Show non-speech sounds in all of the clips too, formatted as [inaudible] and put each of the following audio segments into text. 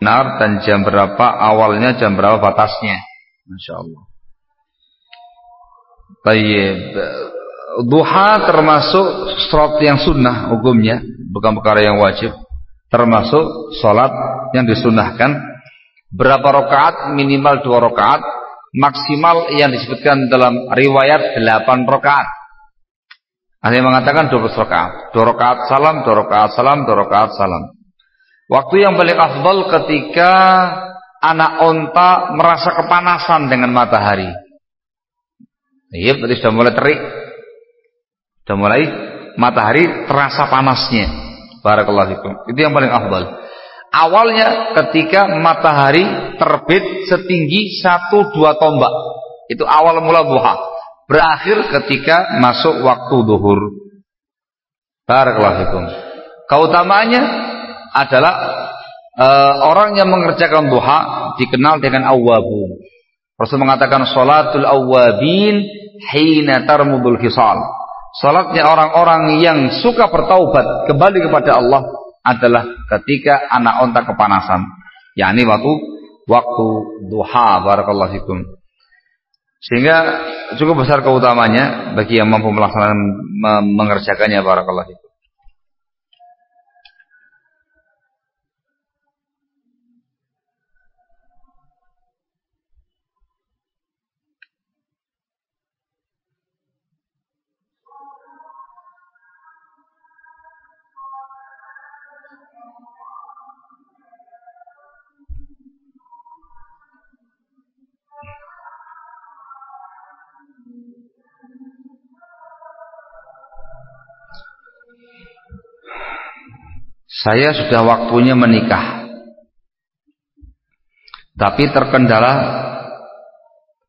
benar dan jam berapa awalnya, jam berapa batasnya. Masya Allah. Tayyib. Duha termasuk sholat yang sunnah hukumnya, bukan perkara yang wajib. Termasuk sholat yang disunnahkan. Berapa rakaat? Minimal dua rakaat. Maksimal yang disebutkan dalam riwayat delapan rakaat. Ada yang mengatakan dua rakaat. Dua rakaat salam, dua rakaat salam, dua rakaat salam. Waktu yang paling afdal ketika anak onta merasa kepanasan dengan matahari. Iya, berarti sudah mulai terik. Sudah mulai matahari terasa panasnya. Barakallahu fikum. Itu yang paling afdal. Awalnya ketika matahari terbit setinggi satu dua tombak. Itu awal mula duha. Berakhir ketika masuk waktu duhur. Barakallahu fikum. Keutamaannya adalah uh, orang yang mengerjakan duha dikenal dengan awwabun. Rasul mengatakan salatul awwabin hina tarmudul hisal. Salatnya orang-orang yang suka bertaubat kembali kepada Allah adalah ketika anak onta kepanasan. yakni waktu waktu duha barakallahu fikum. Sehingga cukup besar keutamanya bagi yang mampu melaksanakan mengerjakannya barakallahu fikum. Saya sudah waktunya menikah. Tapi terkendala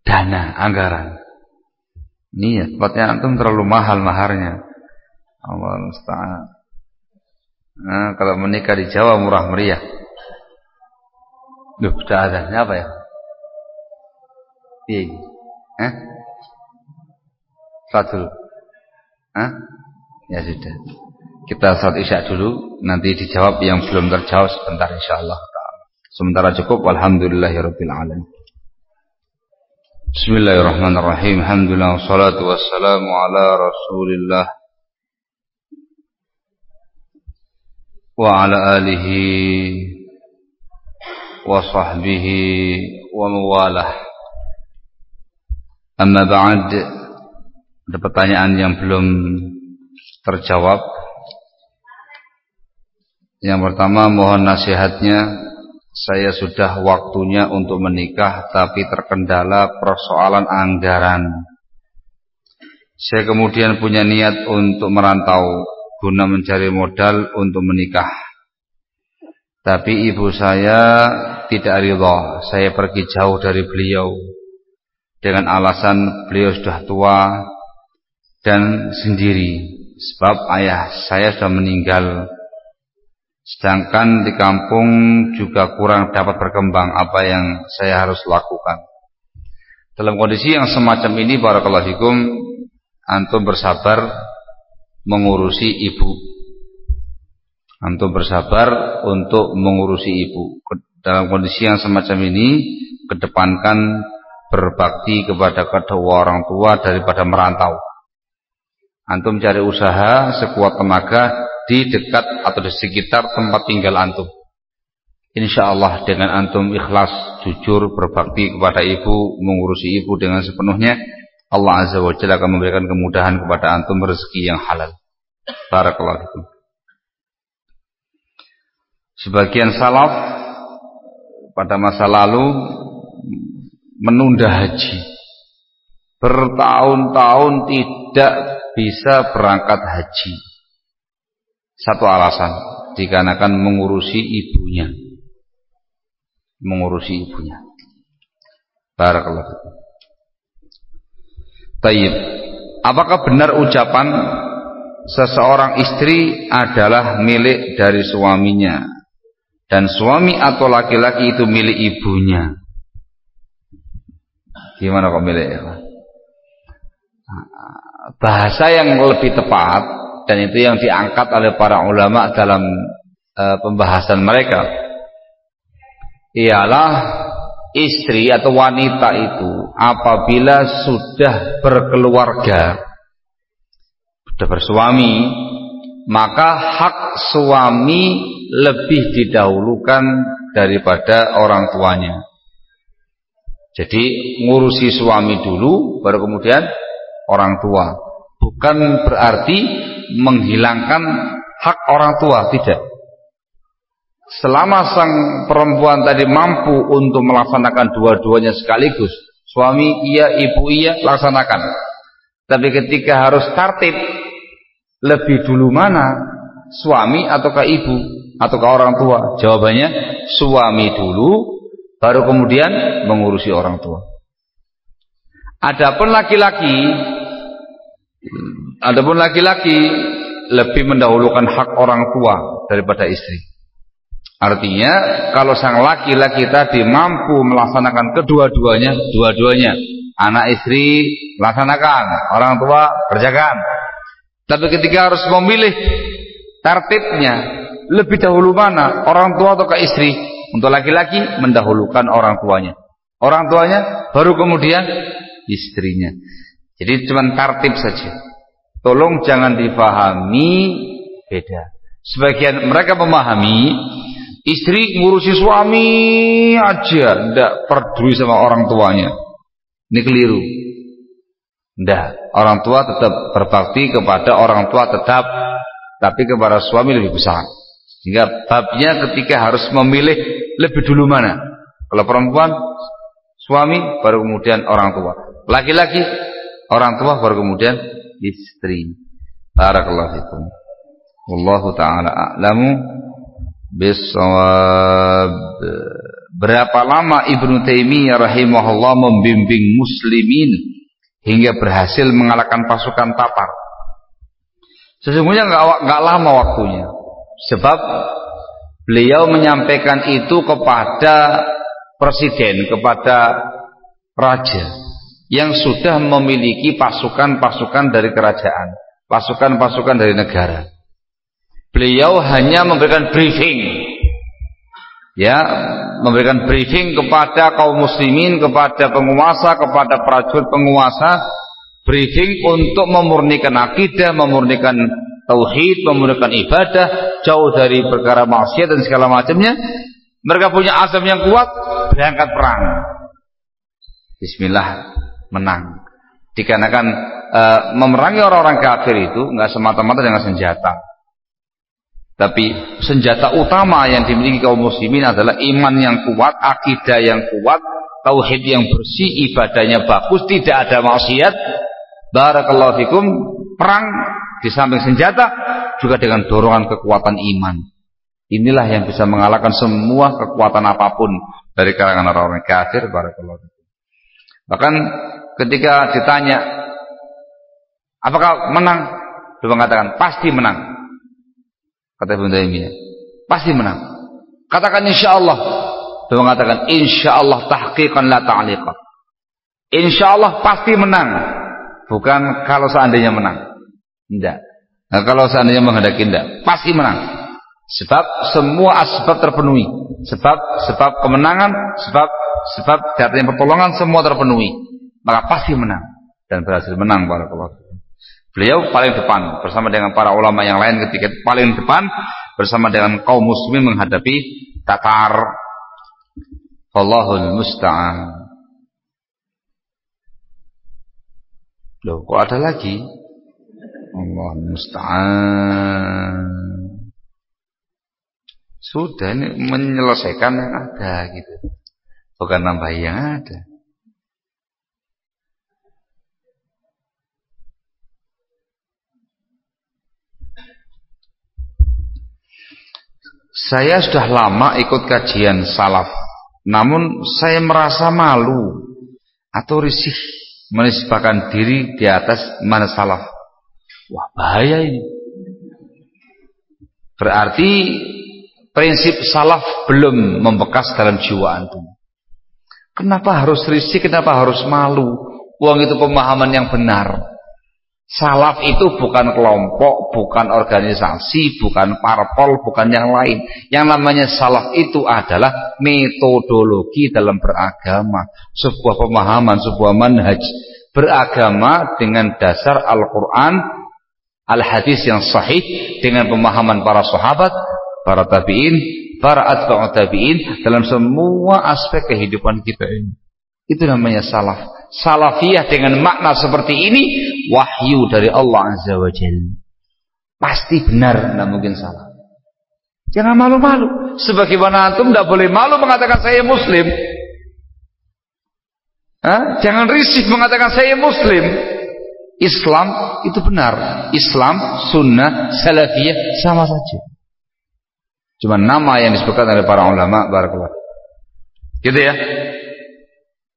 dana, anggaran. Ini ya, tempatnya antum terlalu mahal maharnya. Allah musta'an. Nah, kalau menikah di Jawa murah meriah. Duh, sudah ada. Ini apa ya? Iya. Eh? Salat Hah? Ya sudah. Kita saat isya dulu, nanti dijawab yang belum terjawab sebentar insyaallah Sementara cukup walhamdulillahirabbil alamin. Bismillahirrahmanirrahim. Alhamdulillah wassalatu wassalamu ala Rasulillah wa ala alihi wa sahbihi wa mawalah. Amma ba'd ada pertanyaan yang belum terjawab yang pertama mohon nasihatnya. Saya sudah waktunya untuk menikah Tapi terkendala persoalan anggaran. Saya kemudian punya niat untuk merantau Guna mencari modal untuk menikah. Tapi ibu saya tidak ridho. Saya pergi jauh dari beliau. Dengan alasan beliau sudah tua Dan sendiri. Sebab ayah saya sudah meninggal Sedangkan di kampung juga kurang dapat berkembang apa yang saya harus lakukan. Dalam kondisi yang semacam ini barakallahu fikum antum bersabar mengurusi ibu. Antum bersabar untuk mengurusi ibu. Dalam kondisi yang semacam ini kedepankan berbakti kepada kedua orang tua daripada merantau. Antum cari usaha sekuat tenaga di dekat atau di sekitar tempat tinggal antum. Insya Allah dengan antum ikhlas, jujur, berbakti kepada ibu, mengurusi ibu dengan sepenuhnya, Allah Azza wa Jalla akan memberikan kemudahan kepada antum rezeki yang halal. Barakallahu fikum. Sebagian salaf pada masa lalu menunda haji. Bertahun-tahun tidak bisa berangkat haji satu alasan dikarenakan mengurusi ibunya. Mengurusi ibunya. Barakallahu Tayyib. Apakah benar ucapan seseorang istri adalah milik dari suaminya dan suami atau laki-laki itu milik ibunya? Gimana kok milik ya? Bahasa yang lebih tepat dan itu yang diangkat oleh para ulama dalam e, pembahasan mereka. Ialah istri atau wanita itu apabila sudah berkeluarga sudah bersuami maka hak suami lebih didahulukan daripada orang tuanya. Jadi ngurusi suami dulu baru kemudian orang tua. Bukan berarti menghilangkan hak orang tua tidak selama sang perempuan tadi mampu untuk melaksanakan dua-duanya sekaligus, suami iya, ibu iya, laksanakan. Tapi ketika harus tertib, lebih dulu mana? Suami ataukah ibu ataukah orang tua? Jawabannya suami dulu, baru kemudian mengurusi orang tua. Adapun laki-laki, adapun laki-laki lebih mendahulukan hak orang tua daripada istri. Artinya kalau sang laki-laki tadi mampu melaksanakan kedua-duanya, dua-duanya, anak istri laksanakan, orang tua kerjakan. Tapi ketika harus memilih tertibnya, lebih dahulu mana orang tua atau ke istri? Untuk laki-laki mendahulukan orang tuanya. Orang tuanya baru kemudian istrinya. Jadi cuma tertib saja. Tolong jangan difahami beda. Sebagian mereka memahami Istri ngurusi suami aja, ndak peduli sama orang tuanya. Ini keliru. Ndak, orang tua tetap berbakti kepada orang tua tetap, tapi kepada suami lebih besar. Sehingga babnya ketika harus memilih lebih dulu mana? Kalau perempuan suami baru kemudian orang tua. Laki-laki orang tua baru kemudian istri. Barakallahu fikum. Wallahu taala a'lamu bisawab berapa lama Ibnu Taimiyah rahimahullah membimbing muslimin hingga berhasil mengalahkan pasukan Tatar sesungguhnya nggak nggak lama waktunya sebab beliau menyampaikan itu kepada presiden kepada raja yang sudah memiliki pasukan-pasukan dari kerajaan pasukan-pasukan dari negara Beliau hanya memberikan briefing. Ya, memberikan briefing kepada kaum muslimin, kepada penguasa, kepada prajurit penguasa, briefing untuk memurnikan akidah, memurnikan tauhid, memurnikan ibadah, jauh dari perkara maksiat dan segala macamnya. Mereka punya azam yang kuat, berangkat perang. Bismillah, menang. Dikarenakan e, memerangi orang-orang kafir itu nggak semata-mata dengan senjata tapi senjata utama yang dimiliki kaum muslimin adalah iman yang kuat, akidah yang kuat, tauhid yang bersih, ibadahnya bagus, tidak ada maksiat. Barakallahu fikum, perang di samping senjata juga dengan dorongan kekuatan iman. Inilah yang bisa mengalahkan semua kekuatan apa pun dari kalangan orang-orang kafir. Barakallahu fikum. Bahkan ketika ditanya, apakah menang? Dia mengatakan pasti menang. Kata Ibn Taimiyah. Pasti menang. Katakan insya Allah. Dia mengatakan insya Allah tahqiqan la ta'liqah. Insya Allah pasti menang. Bukan kalau seandainya menang. Tidak. Nah, kalau seandainya menghendaki tidak. Pasti menang. Sebab semua asbab terpenuhi. Sebab sebab kemenangan, sebab sebab datanya pertolongan semua terpenuhi. Maka pasti menang dan berhasil menang para Beliau paling depan bersama dengan para ulama yang lain ketika paling depan bersama dengan kaum muslimin menghadapi Tatar. Allahul musta'an. Loh, kok ada lagi? Allah musta'an. Sudah ini menyelesaikan yang ada gitu. Bukan nambah yang ada. Saya sudah lama ikut kajian salaf Namun saya merasa malu Atau risih Menisbahkan diri di atas mana salaf. Wah bahaya ini. Berarti Prinsip salaf belum membekas dalam jiwa antum. Kenapa harus risih Kenapa harus malu? Uang itu pemahaman yang benar Salaf itu bukan kelompok, bukan organisasi, bukan parpol, bukan yang lain. Yang namanya salaf itu adalah metodologi dalam beragama, sebuah pemahaman, sebuah manhaj beragama dengan dasar Al-Qur'an, al-hadis yang sahih dengan pemahaman para sahabat, para tabi'in, para atba'ut tabi'in dalam semua aspek kehidupan kita ini. Itu namanya salaf. Salafiyah dengan makna seperti ini wahyu dari Allah Azza wa Jalla. Pasti benar, tidak mungkin salah. Jangan malu-malu. Sebagaimana antum tidak boleh malu mengatakan saya muslim. Hah? Jangan risih mengatakan saya muslim. Islam itu benar. Islam, sunnah, salafiyah sama saja. Cuma nama yang disebutkan oleh para ulama barakallah. Gitu ya.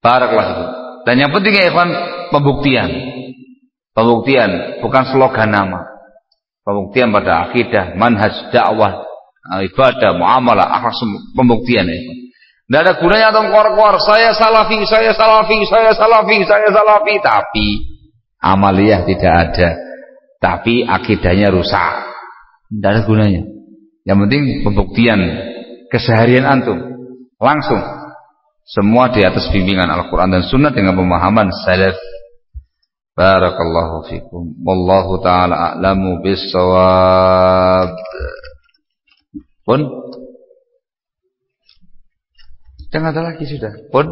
Barakallah. Dan yang penting ya ikhwan pembuktian. Pembuktian bukan slogan nama. Pembuktian pada akidah, manhaj, dakwah, ibadah, muamalah, akhlak pembuktian ya. Tidak ada gunanya atau kor-kor, saya salafi, saya salafi, saya salafi, saya salafi, tapi amaliyah tidak ada. Tapi akidahnya rusak. Tidak ada gunanya. Yang penting pembuktian keseharian antum langsung semua di atas bimbingan Al-Quran dan Sunnah dengan pemahaman salaf. Barakallahu fikum. Wallahu ta'ala a'lamu bisawab. Pun? Sudah ada lagi sudah. Pun?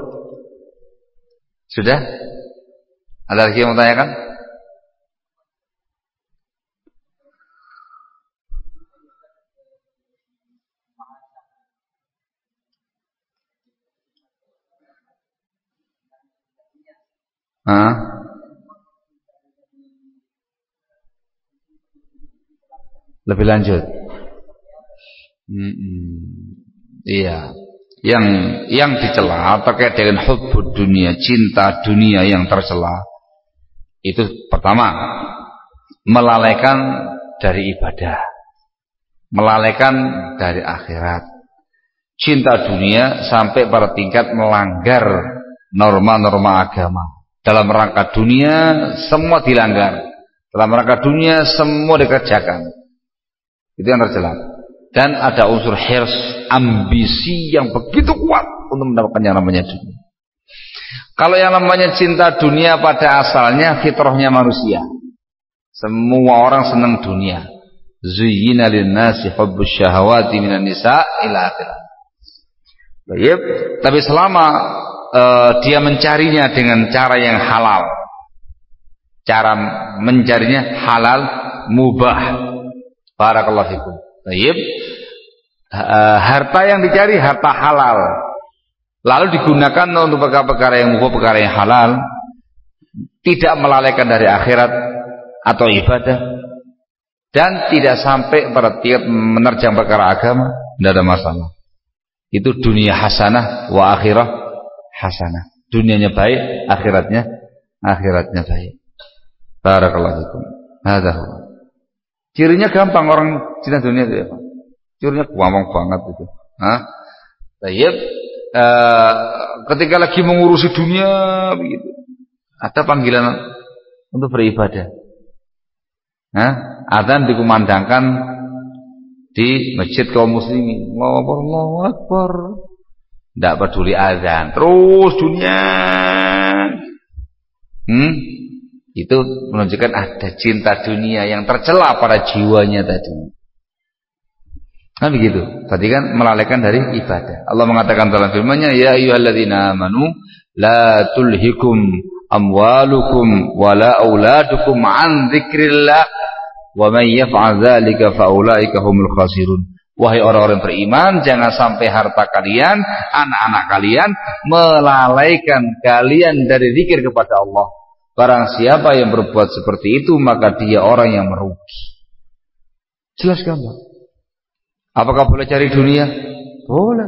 Sudah? Ada lagi yang mau tanyakan? Hah? Lebih lanjut. Hmm, iya. Yang yang dicela terkait dengan hubbud dunia, cinta dunia yang tercela. Itu pertama, melalaikan dari ibadah. Melalaikan dari akhirat. Cinta dunia sampai pada tingkat melanggar norma-norma agama. Dalam rangka dunia semua dilanggar. Dalam rangka dunia semua dikerjakan. Itu yang terjelas. Dan ada unsur hirs, ambisi yang begitu kuat untuk mendapatkan yang namanya dunia. Kalau yang namanya cinta dunia pada asalnya fitrahnya manusia. Semua orang senang dunia. Zuyyina lin-nasi hubbus syahawati minan nisa ila akhirah. Tapi selama uh, dia mencarinya dengan cara yang halal. Cara mencarinya halal mubah. Barakallahu fikum. Baik. Uh, harta yang dicari harta halal. Lalu digunakan untuk perkara-perkara yang mubah, perkara yang halal. Tidak melalaikan dari akhirat atau ibadah dan tidak sampai pada tiap menerjang perkara agama, tidak ada masalah. Itu dunia hasanah wa akhirah hasanah. Dunianya baik, akhiratnya akhiratnya baik. Barakallahu fikum. Hadza Cirinya gampang orang Cina dunia itu ya. Cirinya gampang banget itu. Hah? Baik. Uh, ketika lagi mengurusi dunia begitu. Ada panggilan untuk beribadah. Nah, adzan dikumandangkan di masjid kaum muslimin. Allahu Akbar. Tidak peduli azan. Terus dunia. Hmm? Itu menunjukkan ada cinta dunia yang tercela pada jiwanya tadi. Kan begitu. Tadi kan melalaikan dari ibadah. Allah mengatakan dalam firman-Nya, "Ya ayyuhalladzina amanu la tulhikum amwalukum wala auladukum an dzikrillah wa may yaf'al dzalika fa ulaika humul khasirun." Wahai orang-orang beriman, jangan sampai harta kalian, anak-anak kalian melalaikan kalian dari zikir kepada Allah. Barang siapa yang berbuat seperti itu, maka dia orang yang merugi. Jelas gampang. Apakah boleh cari dunia? Boleh.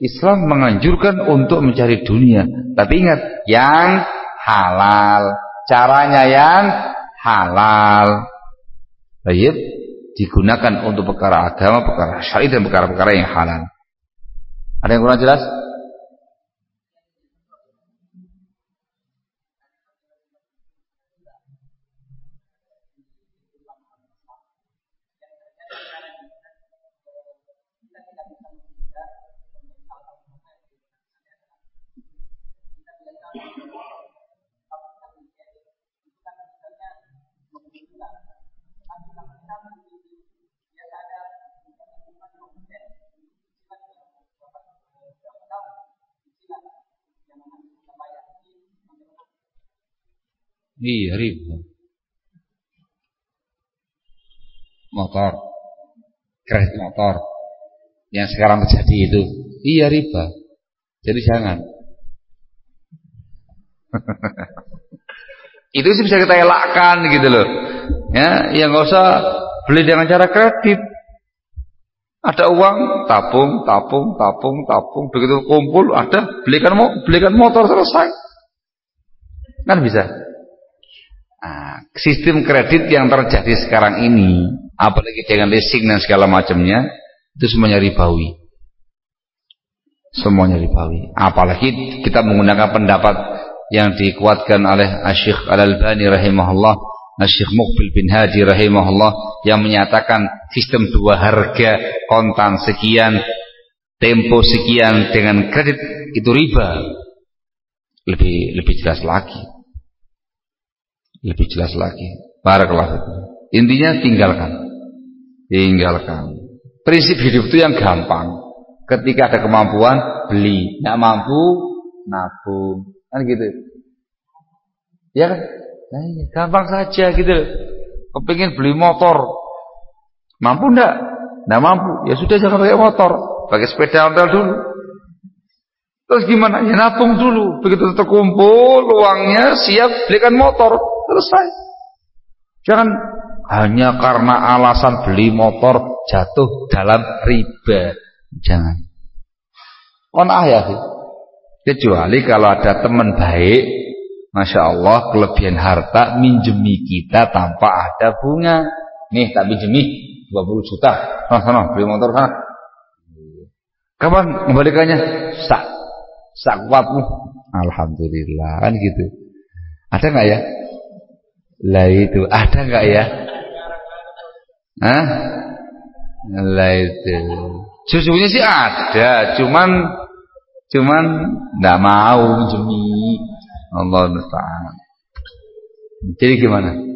Islam menganjurkan untuk mencari dunia. Tapi ingat, yang halal. Caranya yang halal. Baik digunakan untuk perkara agama, perkara syar'i dan perkara-perkara yang halal. Ada yang kurang jelas? Iya riba. Motor, kredit motor yang sekarang terjadi itu, iya riba. Jadi jangan. [laughs] itu sih bisa kita elakkan gitu loh. Ya, yang nggak usah beli dengan cara kredit. Ada uang, tabung, tabung, tabung, tabung, begitu kumpul ada, belikan belikan motor selesai. Kan bisa. Nah, sistem kredit yang terjadi sekarang ini, apalagi dengan leasing dan segala macamnya, itu semuanya ribawi. Semuanya ribawi. Apalagi kita menggunakan pendapat yang dikuatkan oleh Asyik Al-Albani rahimahullah Syekh Muqbil bin Hadi rahimahullah yang menyatakan sistem dua harga kontan sekian tempo sekian dengan kredit itu riba lebih lebih jelas lagi lebih jelas lagi barakallahu intinya tinggalkan tinggalkan prinsip hidup itu yang gampang ketika ada kemampuan beli nggak mampu nabung kan gitu ya kan Nah, iya, gampang saja gitu. Kepingin beli motor. Mampu enggak? Enggak mampu. Ya sudah jangan pakai motor. Pakai sepeda ontel dulu. Terus gimana? Ya nabung dulu. Begitu terkumpul uangnya siap belikan motor. Selesai. Jangan hanya karena alasan beli motor jatuh dalam riba. Jangan. On ah ya Kecuali kalau ada teman baik Masya Allah kelebihan harta minjemi kita tanpa ada bunga. Nih tak minjemi 20 juta. Sana, sana beli motor sana. Kapan kembalikannya? Sak sak kuatmu. Alhamdulillah kan gitu. Ada nggak ya? Lah itu ada nggak ya? Hah? Lah itu. Sesungguhnya sih ada, cuman cuman nggak mau minjemi. Allah musta'an. Jadi gimana?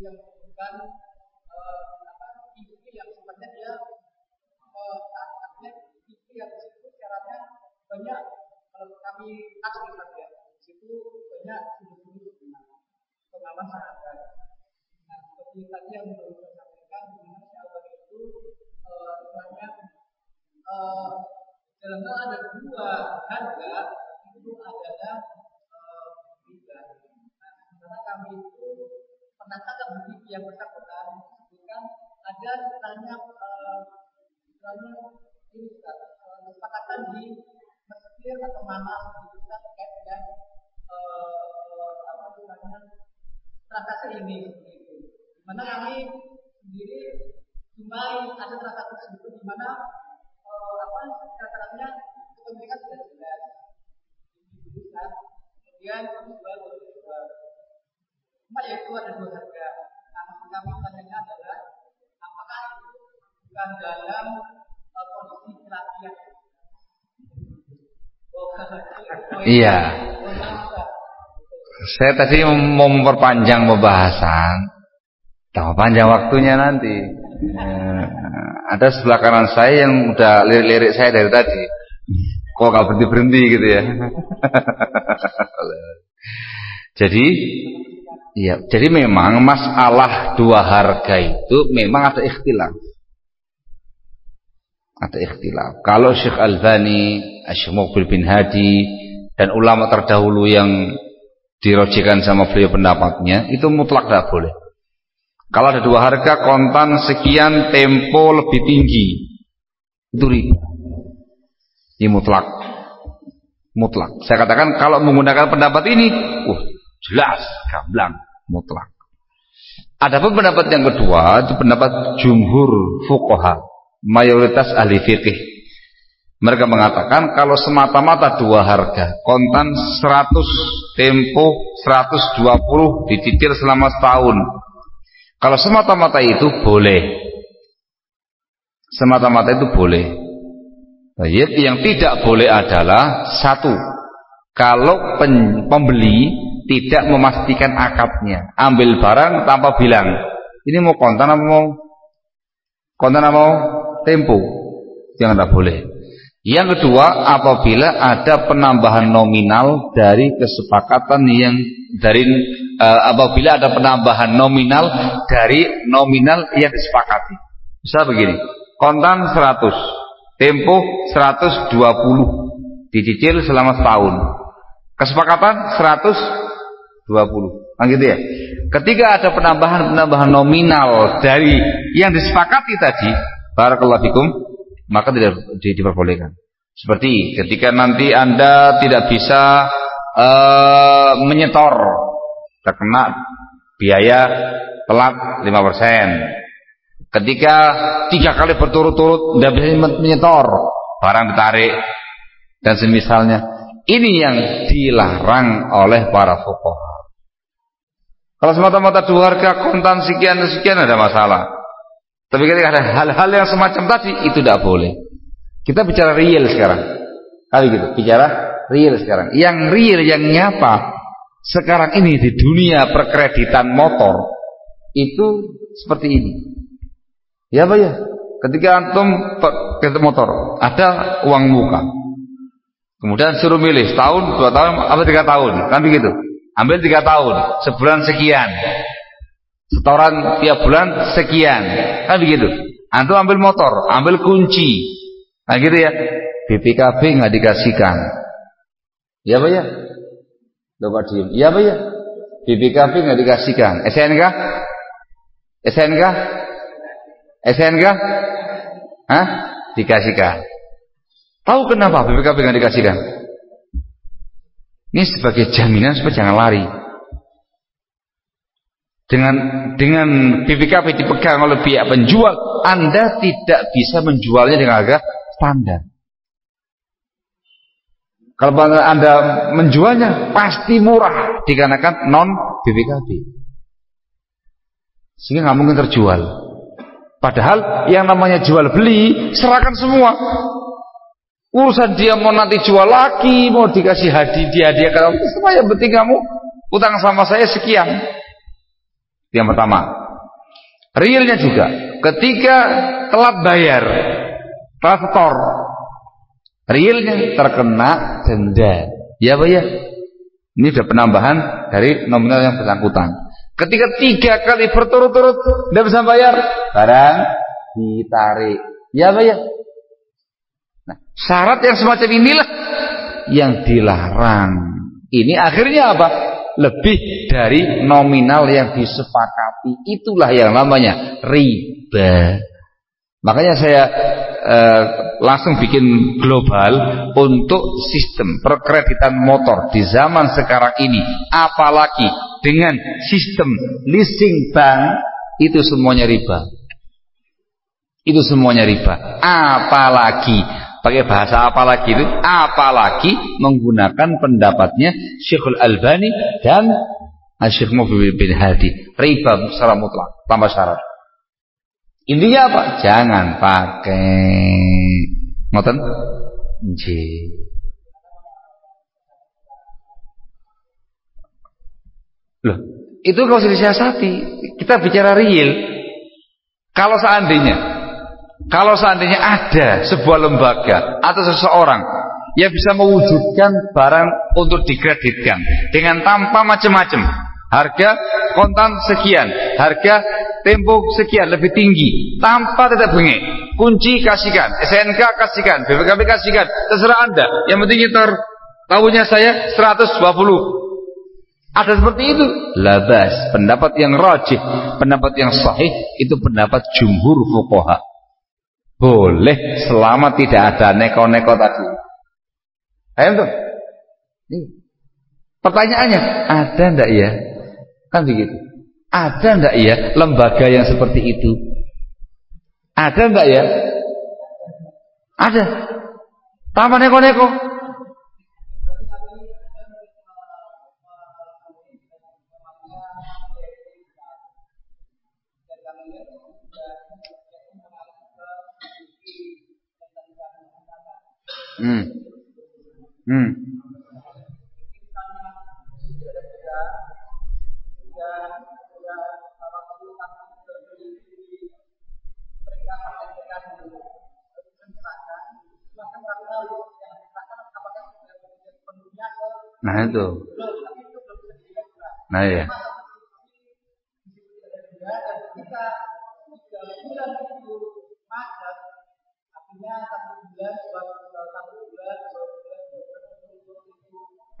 Yang bukan uh, apa industri yang sebenarnya dia uh, industri yang di situ syaratnya banyak kalau kami tas misalnya situ banyak sumber-sumber pengaman sahabat. Nah seperti tadi yang baru saya sampaikan di mana sahabat itu uh, istilahnya dalam hal ada dua harga itu adalah kami itu penangkapan begitu yang bersangkutan disebutkan ada misalnya misalnya ini kesepakatan di Mesir atau mana itu terkait dengan apa misalnya transaksi ini seperti mana kami sendiri cuma ada transaksi tersebut di mana apa syaratnya kepemilikan sudah jelas. Kemudian kedua Cuma yaitu ada dua harga. Nah, kami tanyanya adalah apakah itu bukan dalam uh, kondisi kelahiran? [laughs] Iya. Saya tadi mau memperpanjang pembahasan. Tahu panjang waktunya nanti. Ya, ada sebelah kanan saya yang udah lirik-lirik saya dari tadi. Kok gak berhenti-berhenti gitu ya. [laughs] Jadi Iya, jadi memang masalah dua harga itu memang ada ikhtilaf. Ada ikhtilaf. Kalau Syekh Al-Bani, Syekh bin Hadi dan ulama terdahulu yang dirojikan sama beliau pendapatnya itu mutlak tidak boleh. Kalau ada dua harga kontan sekian tempo lebih tinggi itu riba. Ini mutlak. Mutlak. Saya katakan kalau menggunakan pendapat ini, uh, Jelas, gamblang, mutlak. Adapun pendapat yang kedua itu pendapat jumhur fuqaha, mayoritas ahli fikih. Mereka mengatakan kalau semata-mata dua harga, kontan 100, tempo 120 dicicil selama setahun. Kalau semata-mata itu boleh. Semata-mata itu boleh. Baik, yang tidak boleh adalah satu, kalau pembeli tidak memastikan akadnya, ambil barang tanpa bilang, ini mau kontan apa mau kontan apa mau tempo, yang tidak boleh. Yang kedua, apabila ada penambahan nominal dari kesepakatan yang dari uh, apabila ada penambahan nominal dari nominal yang disepakati. Bisa begini, kontan 100, tempo 120, dicicil selama setahun. Kesepakatan 120. Nah gitu ya. Ketika ada penambahan-penambahan nominal dari yang disepakati tadi, barakallahu fikum, maka tidak diperbolehkan. Seperti ketika nanti Anda tidak bisa uh, menyetor terkena biaya telat 5%. Ketika tiga kali berturut-turut tidak bisa menyetor, barang ditarik dan semisalnya. Ini yang dilarang oleh para fuqaha. Kalau semata-mata dua harga kontan sekian sekian ada masalah. Tapi ketika ada hal-hal yang semacam tadi itu tidak boleh. Kita bicara real sekarang. Kali gitu, bicara real sekarang. Yang real yang nyapa sekarang ini di dunia perkreditan motor itu seperti ini. Ya Pak ya? Ketika antum kredit motor, ada uang muka. Kemudian suruh milih setahun, dua tahun, apa tiga tahun, kan begitu. Ambil tiga tahun, sebulan sekian. Setoran tiap bulan sekian. Kan begitu? Antum ambil motor ambil kunci. Nah gitu ya. BPKB nggak dikasihkan. Ya pak ya? Bapak diem ya pak ya? BPKB nggak dikasihkan. SNK SNK SNK Hah? dikasihkan. Tahu kenapa BPKB nggak dikasihkan ini sebagai jaminan supaya jangan lari dengan dengan BPKB dipegang oleh pihak penjual, Anda tidak bisa menjualnya dengan harga standar. Kalau Anda menjualnya pasti murah dikarenakan non BPKB. Sehingga nggak mungkin terjual. Padahal yang namanya jual beli serahkan semua. Urusan dia mau nanti jual lagi, mau dikasih hadiah dia kalau semua yang penting kamu utang sama saya sekian. Yang pertama. Realnya juga. Ketika telat bayar. Transator. Realnya terkena denda. Ya Pak ya? Ini sudah penambahan dari nominal yang bersangkutan. Ketika tiga kali berturut-turut tidak bisa bayar, barang ditarik. Ya Pak ya? Nah, syarat yang semacam inilah yang dilarang. Ini akhirnya apa? lebih dari nominal yang disepakati. Itulah yang namanya riba. Makanya saya eh, langsung bikin global untuk sistem perkreditan motor di zaman sekarang ini. Apalagi dengan sistem leasing bank itu semuanya riba. Itu semuanya riba. Apalagi pakai bahasa apa lagi itu? Apalagi menggunakan pendapatnya Syekhul Albani dan Syekh Mufid bin Hadi. Riba secara mutlak tanpa syarat. Intinya apa? Jangan pakai. Ngoten? Loh itu kalau disiasati kita bicara real. Kalau seandainya kalau seandainya ada sebuah lembaga atau seseorang yang bisa mewujudkan barang untuk dikreditkan dengan tanpa macam-macam, harga kontan sekian, harga tempo sekian lebih tinggi, tanpa tidak bengek, kunci kasihkan, SNK kasihkan, BPKB kasihkan, terserah anda. Yang penting nyetor. Tahunya saya 120 ada seperti itu. Labas pendapat yang rajih pendapat yang sahih itu pendapat jumhur fuqaha boleh selama tidak ada neko-neko tadi. Ayo tuh. Pertanyaannya, ada ndak ya? Kan begitu. Ada ndak ya lembaga yang seperti itu? Ada ndak ya? Ada. Taman neko-neko. Hmm. Hmm. Nah itu. Nah ya.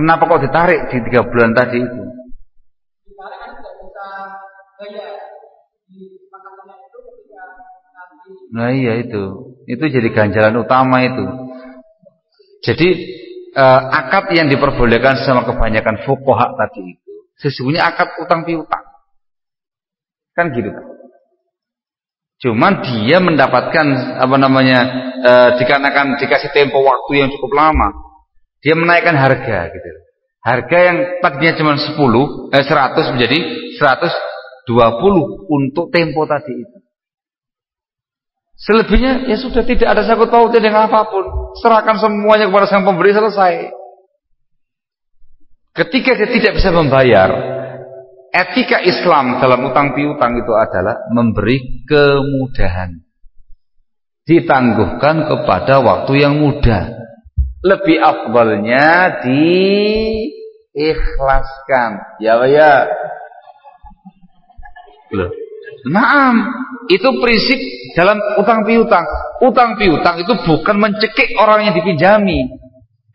kenapa kok ditarik di tiga bulan tadi itu? Nah iya itu, itu jadi ganjalan utama itu. Jadi uh, akad yang diperbolehkan sama kebanyakan fukoha tadi itu sesungguhnya akad utang piutang. Kan gitu kan. Cuman dia mendapatkan apa namanya e, dikarenakan dikasih tempo waktu yang cukup lama, dia menaikkan harga gitu. Harga yang tadinya cuma 10 eh 100 menjadi 120 untuk tempo tadi itu. Selebihnya ya sudah tidak ada sangkut pautnya dengan apa pun. Serahkan semuanya kepada sang pemberi selesai. Ketika dia tidak bisa membayar, etika Islam dalam utang piutang itu adalah memberi kemudahan. Ditangguhkan kepada waktu yang mudah. Lebih afdalnya diikhlaskan. Ya ya. Loh. Naam, itu prinsip dalam utang piutang. Utang piutang itu bukan mencekik orang yang dipinjami,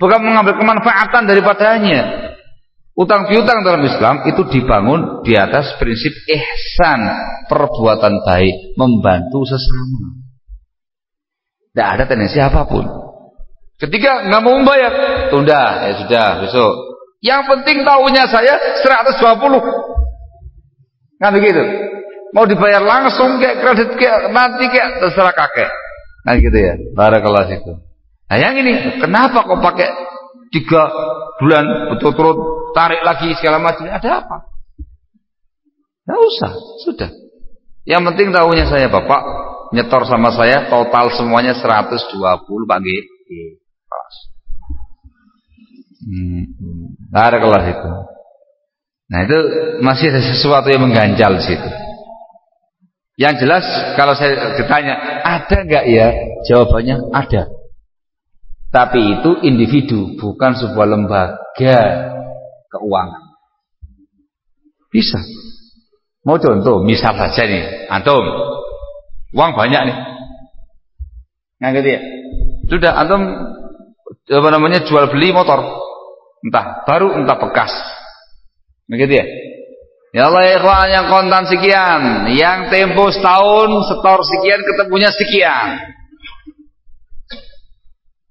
bukan mengambil kemanfaatan daripadanya. Utang piutang dalam Islam itu dibangun di atas prinsip ihsan, perbuatan baik, membantu sesama. Tidak ada tendensi apa pun. Ketika nggak mau membayar, tunda, ya sudah, besok. Yang penting tahunya saya 120. Kan begitu? Mau dibayar langsung kayak kredit kayak nanti kayak terserah kakek. Nah gitu ya. Barakallah itu. Nah yang ini kenapa kok pakai tiga bulan betul-betul tarik lagi segala macam? Ada apa? Tidak usah, sudah. Yang penting tahunya saya bapak nyetor sama saya total semuanya 120 Pak G. Hmm. Barakallah itu. Nah itu masih ada sesuatu yang mengganjal situ. Yang jelas kalau saya ditanya ada nggak ya? Jawabannya ada. Tapi itu individu, bukan sebuah lembaga keuangan. Bisa. Mau contoh, misal saja nih, antum uang banyak nih. Nggak gitu ya? Sudah antum apa namanya jual beli motor. Entah baru entah bekas. Begitu ya? Ya Allah ya ikhwan yang kontan sekian, yang tempo setahun setor sekian ketemunya sekian.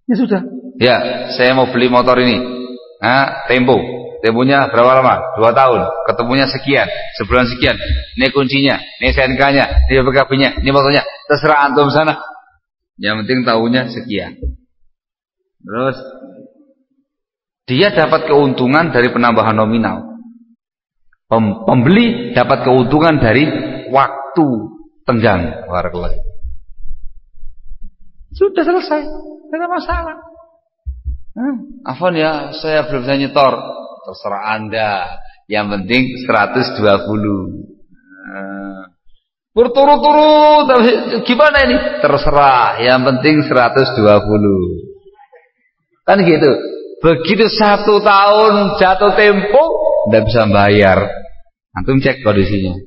Ya sudah. Ya, saya mau beli motor ini. Nah, tempo. Temponya berapa lama? Dua tahun. Ketemunya sekian. Sebulan sekian. Ini kuncinya. Ini SNK-nya. Ini BKB-nya. Ini motornya. Terserah antum sana. Yang penting tahunya sekian. Terus dia dapat keuntungan dari penambahan nominal. Pembeli dapat keuntungan dari waktu tenggang. Sudah selesai. Tidak masalah. Hmm, Afon ya, saya belum bisa nyetor. Terserah Anda. Yang penting 120. Hmm. Berturut-turut gimana ini? Terserah, yang penting 120. Kan gitu. Begitu satu tahun jatuh tempo, tidak bisa bayar. Antum cek kondisinya.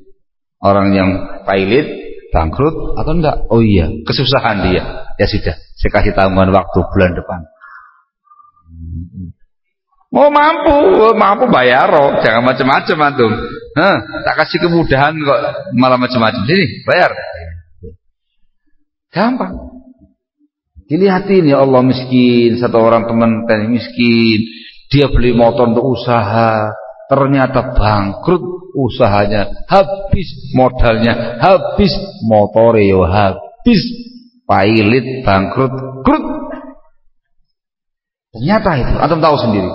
Orang yang pilot bangkrut atau enggak? Oh iya, kesusahan dia. Ya sudah, saya kasih tanggungan waktu bulan depan. Mau mampu, oh, mampu bayar oh. jangan macam-macam antum. Hah, tak kasih kemudahan kok malah macam-macam. Sini, bayar. Gampang. Dilihatin ya Allah miskin, satu orang teman tadi miskin, dia beli motor untuk usaha, ternyata bangkrut usahanya, habis modalnya, habis motor ya. Habis, pailit bangkrut, krut. Ternyata itu, antum tahu sendiri.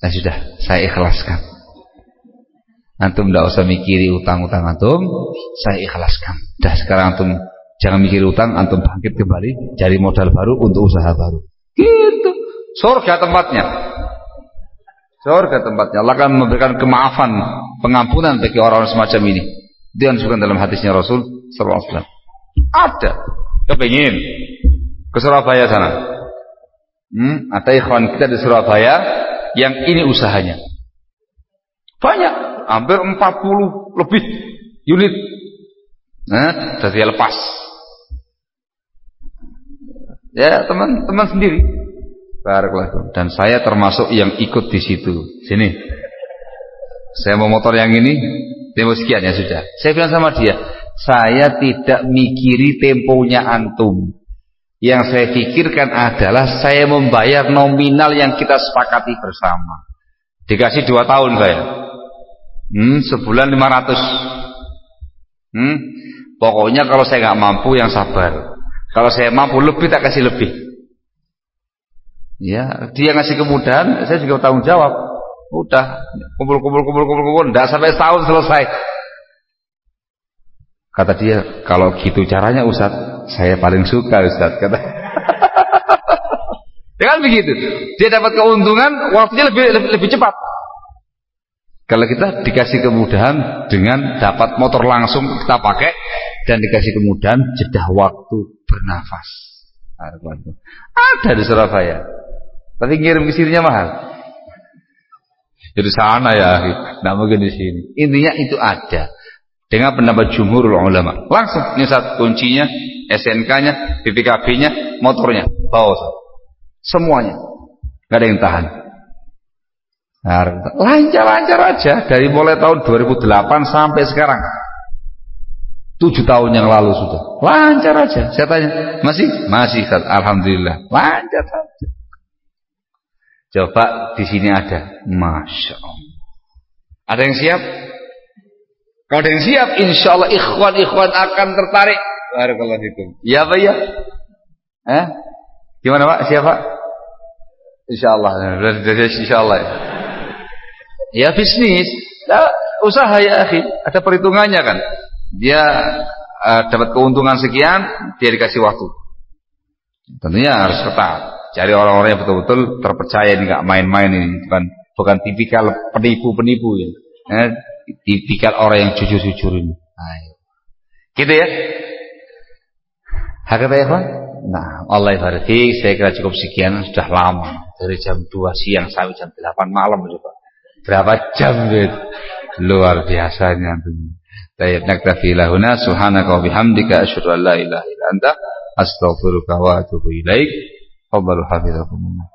Nah sudah, saya ikhlaskan. Antum tidak usah mikiri utang-utang antum, saya ikhlaskan. Dah sekarang antum jangan mikir utang, antum bangkit kembali, cari modal baru untuk usaha baru. Gitu. Surga tempatnya. Surga tempatnya. Allah akan memberikan kemaafan, pengampunan bagi orang-orang semacam ini. Itu yang dalam hadisnya Rasul wasallam. Ada. Kepingin ke Surabaya sana. Hmm, ada ikhwan kita di Surabaya yang ini usahanya. Banyak, hampir 40 lebih unit. Nah, dari lepas. Ya, teman-teman sendiri. Dan saya termasuk yang ikut di situ. Sini. Saya mau motor yang ini, tempo sekian ya sudah. Saya bilang sama dia, saya tidak mikiri temponya antum. Yang saya pikirkan adalah saya membayar nominal yang kita sepakati bersama. Dikasih dua tahun saya. Hmm, sebulan 500. Hmm, pokoknya kalau saya nggak mampu yang sabar. Kalau saya mampu lebih tak kasih lebih. Ya, dia ngasih kemudahan, saya juga tanggung jawab. Udah, kumpul kumpul kumpul kumpul kumpul, enggak sampai setahun selesai. Kata dia, kalau gitu caranya Ustaz, saya paling suka Ustaz. Kata. [laughs] ya kan begitu. Dia dapat keuntungan, waktunya lebih, lebih, lebih cepat. Kalau kita dikasih kemudahan dengan dapat motor langsung kita pakai dan dikasih kemudahan jeda waktu bernafas. Ada di Surabaya. Tapi ngirim ke sininya mahal. Jadi sana ya, tidak mungkin di sini. Intinya itu ada dengan pendapat jumhur ulama. Langsung nyesat kuncinya, SNK-nya, BPKB-nya, motornya, bawa semuanya. Gak ada yang tahan. Nah, lancar-lancar aja dari mulai tahun 2008 sampai sekarang. Tujuh tahun yang lalu sudah. Lancar aja. Saya tanya, masih? Masih, Alhamdulillah. Lancar saja. Coba di sini ada. Masya Allah. Ada yang siap? Kalau ada yang siap, insya Allah ikhwan-ikhwan akan tertarik. Ya Pak ya? Eh? Gimana Pak? Siapa? Insya Allah. Insya Allah ya. Bisnis. Ya, usaha ya akhi. Ada perhitungannya kan. Dia uh, dapat keuntungan sekian, dia dikasih waktu. Tentunya harus ketat. Cari orang-orang yang betul-betul terpercaya, nggak main-main ini. Bukan bukan tipikal penipu-penipu ya. Eh, tipikal orang yang jujur-jujur ini. Ayo. Gitu ya. Hakata ya, Pak? Nah, Allah barik saya kira cukup sekian sudah lama dari jam 2 siang sampai jam 8 malam coba. Berapa jam gitu. Luar biasanya. Tayyib naktafi lahuna subhanaka wa bihamdika asyhadu an la ilaha illa anta astaghfiruka wa atubu ilaik. Fadhalu hafizakumullah.